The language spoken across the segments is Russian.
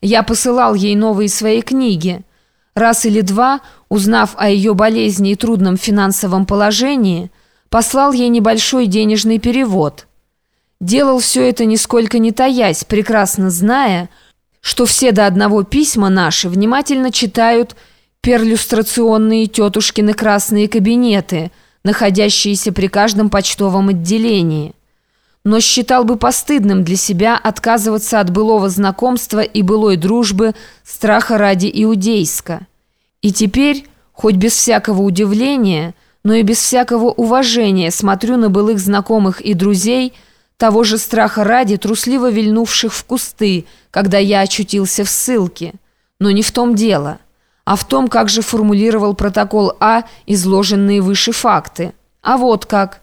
Я посылал ей новые свои книги. Раз или два, узнав о ее болезни и трудном финансовом положении, послал ей небольшой денежный перевод. Делал все это нисколько не таясь, прекрасно зная, что все до одного письма наши внимательно читают перлюстрационные тетушкины красные кабинеты, находящиеся при каждом почтовом отделении. Но считал бы постыдным для себя отказываться от былого знакомства и былой дружбы страха ради иудейска. И теперь, хоть без всякого удивления, но и без всякого уважения смотрю на былых знакомых и друзей, того же страха ради, трусливо вильнувших в кусты, когда я очутился в ссылке. Но не в том дело, а в том, как же формулировал протокол А изложенные выше факты. А вот как.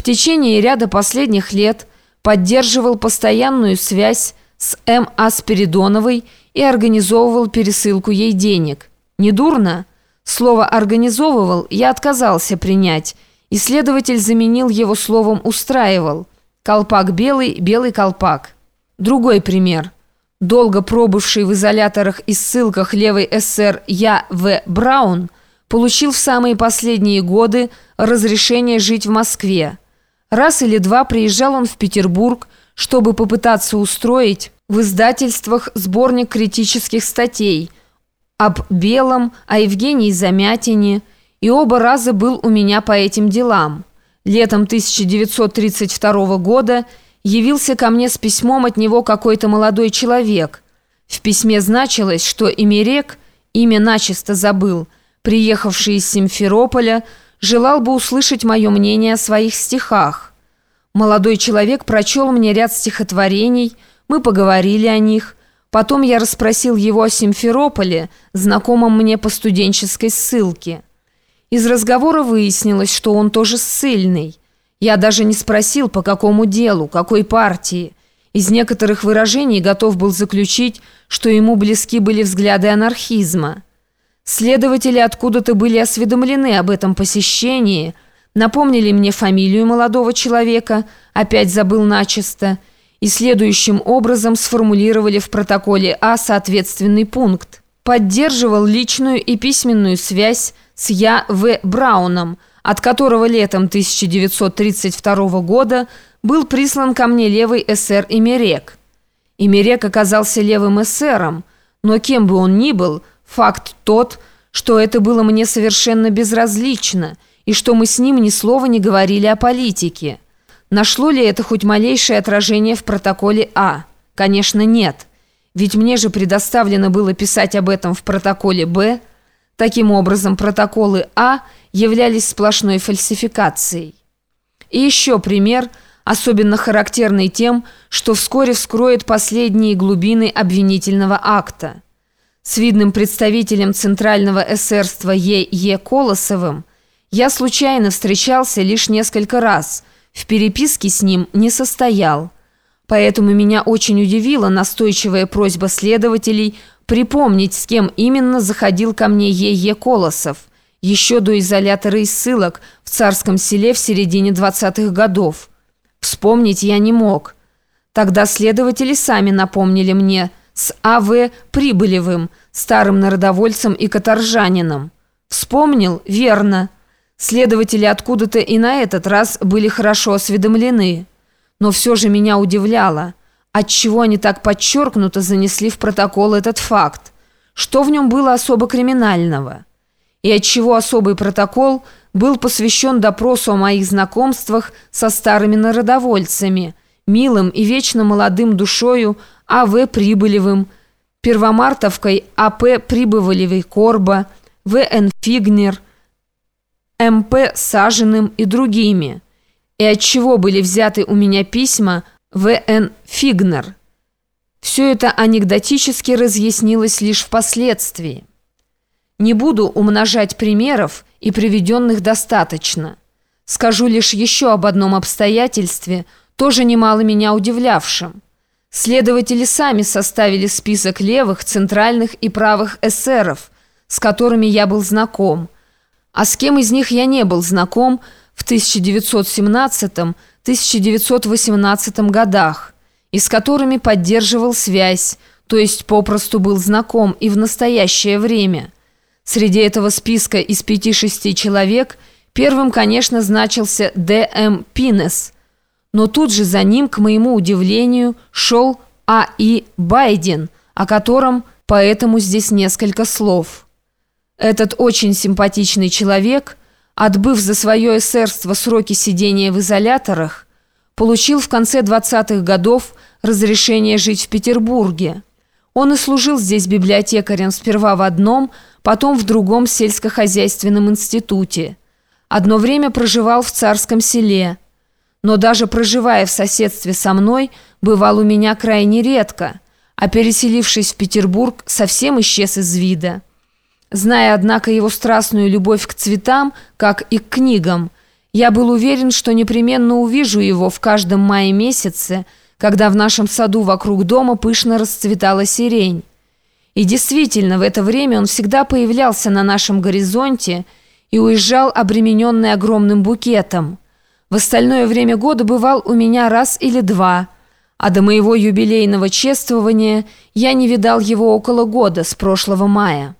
В течение ряда последних лет поддерживал постоянную связь с М.А. Спиридоновой и организовывал пересылку ей денег. Недурно? Слово «организовывал» я отказался принять, и следователь заменил его словом «устраивал». Колпак белый, белый колпак. Другой пример. Долго пробывший в изоляторах и ссылках левый СССР Я. В. Браун получил в самые последние годы разрешение жить в Москве. Раз или два приезжал он в Петербург, чтобы попытаться устроить в издательствах сборник критических статей об Белом, о Евгении Замятине, и оба раза был у меня по этим делам – Летом 1932 года явился ко мне с письмом от него какой-то молодой человек. В письме значилось, что Имерек, имя начисто забыл, приехавший из Симферополя, желал бы услышать мое мнение о своих стихах. Молодой человек прочел мне ряд стихотворений, мы поговорили о них. Потом я расспросил его о Симферополе, знакомом мне по студенческой ссылке. Из разговора выяснилось, что он тоже ссыльный. Я даже не спросил, по какому делу, какой партии. Из некоторых выражений готов был заключить, что ему близки были взгляды анархизма. Следователи откуда-то были осведомлены об этом посещении, напомнили мне фамилию молодого человека, опять забыл начисто, и следующим образом сформулировали в протоколе А соответственный пункт. Поддерживал личную и письменную связь с Я. В. Брауном, от которого летом 1932 года был прислан ко мне левый эсер Имерек. Имерек оказался левым эсером, но кем бы он ни был, факт тот, что это было мне совершенно безразлично и что мы с ним ни слова не говорили о политике. Нашло ли это хоть малейшее отражение в протоколе А? Конечно, нет. Ведь мне же предоставлено было писать об этом в протоколе Б, Таким образом, протоколы А являлись сплошной фальсификацией. И еще пример, особенно характерный тем, что вскоре вскроет последние глубины обвинительного акта. С видным представителем Центрального эсерства Е. Е. Колосовым я случайно встречался лишь несколько раз, в переписке с ним не состоял. Поэтому меня очень удивила настойчивая просьба следователей припомнить, с кем именно заходил ко мне Е.Е. Колосов, еще до изолятора и ссылок в Царском селе в середине 20-х годов. Вспомнить я не мог. Тогда следователи сами напомнили мне с А.В. Прибылевым, старым народовольцем и каторжанином. Вспомнил? Верно. Следователи откуда-то и на этот раз были хорошо осведомлены. Но все же меня удивляло – Отчего они так подчеркнуто занесли в протокол этот факт? Что в нем было особо криминального? И отчего особый протокол был посвящен допросу о моих знакомствах со старыми народовольцами, милым и вечно молодым душою А.В. Прибылевым, Первомартовкой А.П. Прибылевой-Корба, В.Н. Фигнер, М.П. Сажиным и другими? И отчего были взяты у меня письма в.Н. Фигнер. Все это анекдотически разъяснилось лишь впоследствии. Не буду умножать примеров, и приведенных достаточно. Скажу лишь еще об одном обстоятельстве, тоже немало меня удивлявшем. Следователи сами составили список левых, центральных и правых эсеров, с которыми я был знаком, а с кем из них я не был знаком в 1917 1918 годах, и с которыми поддерживал связь, то есть попросту был знаком и в настоящее время. Среди этого списка из пяти-шести человек первым, конечно, значился Д.М. Пинес, но тут же за ним, к моему удивлению, шел А.И. Байден, о котором поэтому здесь несколько слов. Этот очень симпатичный человек, отбыв за свое эсерство сроки сидения в изоляторах, получил в конце 20-х годов разрешение жить в Петербурге. Он и служил здесь библиотекарем сперва в одном, потом в другом сельскохозяйственном институте. Одно время проживал в Царском селе. Но даже проживая в соседстве со мной, бывал у меня крайне редко, а переселившись в Петербург, совсем исчез из вида. Зная, однако, его страстную любовь к цветам, как и к книгам – я был уверен, что непременно увижу его в каждом мае месяце, когда в нашем саду вокруг дома пышно расцветала сирень. И действительно, в это время он всегда появлялся на нашем горизонте и уезжал обремененный огромным букетом. В остальное время года бывал у меня раз или два, а до моего юбилейного чествования я не видал его около года, с прошлого мая.